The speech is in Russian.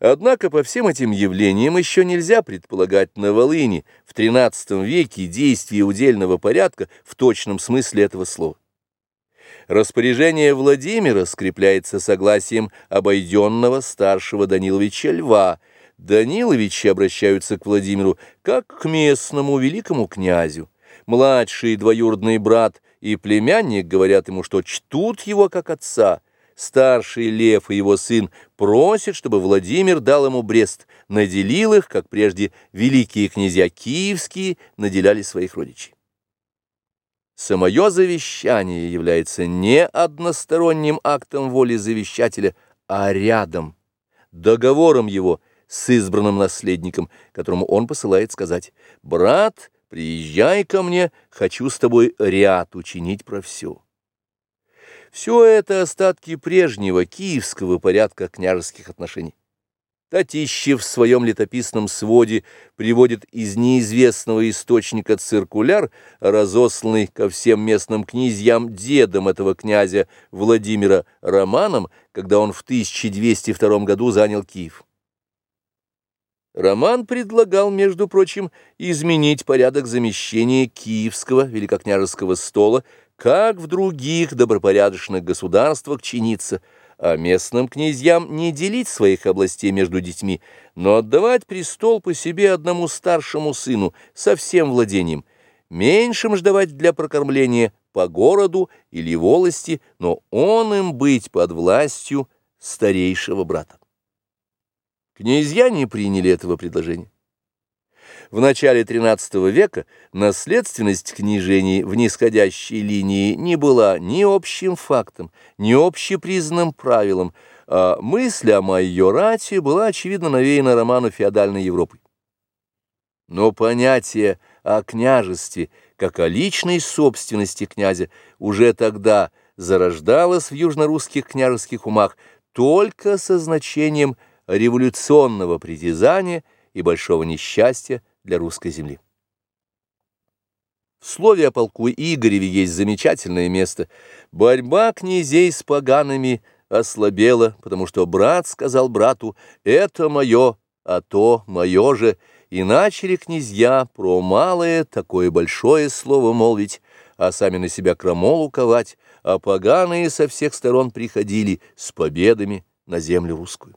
Однако по всем этим явлениям еще нельзя предполагать на Волыни в XIII веке действия удельного порядка в точном смысле этого слова. Распоряжение Владимира скрепляется согласием обойденного старшего Даниловича Льва. Даниловичи обращаются к Владимиру как к местному великому князю. Младший двоюродный брат и племянник говорят ему, что чтут его как отца – Старший Лев и его сын просят, чтобы Владимир дал ему Брест, наделил их, как прежде великие князья киевские наделяли своих родичей. Самое завещание является не односторонним актом воли завещателя, а рядом, договором его с избранным наследником, которому он посылает сказать «Брат, приезжай ко мне, хочу с тобой ряд учинить про все». Все это остатки прежнего киевского порядка княжеских отношений. Татищев в своем летописном своде приводит из неизвестного источника циркуляр, разосланный ко всем местным князьям дедом этого князя Владимира Романом, когда он в 1202 году занял Киев. Роман предлагал, между прочим, изменить порядок замещения киевского великокняжеского стола как в других добропорядочных государствах чиниться, а местным князьям не делить своих областей между детьми, но отдавать престол по себе одному старшему сыну со всем владением, меньшим ждавать для прокормления по городу или волости, но он им быть под властью старейшего брата. Князья не приняли этого предложения. В начале XIII века наследственность княжений в нисходящей линии не была ни общим фактом, ни общепризнанным правилом, а мысль о майорате была, очевидно, навеяна роману феодальной Европы. Но понятие о княжестве, как о личной собственности князя, уже тогда зарождалось в южнорусских княжеских умах только со значением революционного притязания и большого несчастья для русской земли. В слове о полку Игореве есть замечательное место. Борьба князей с погаными ослабела, потому что брат сказал брату «это мое, а то мое же», и начали князья про малое такое большое слово молвить, а сами на себя крамолу ковать, а поганые со всех сторон приходили с победами на землю русскую.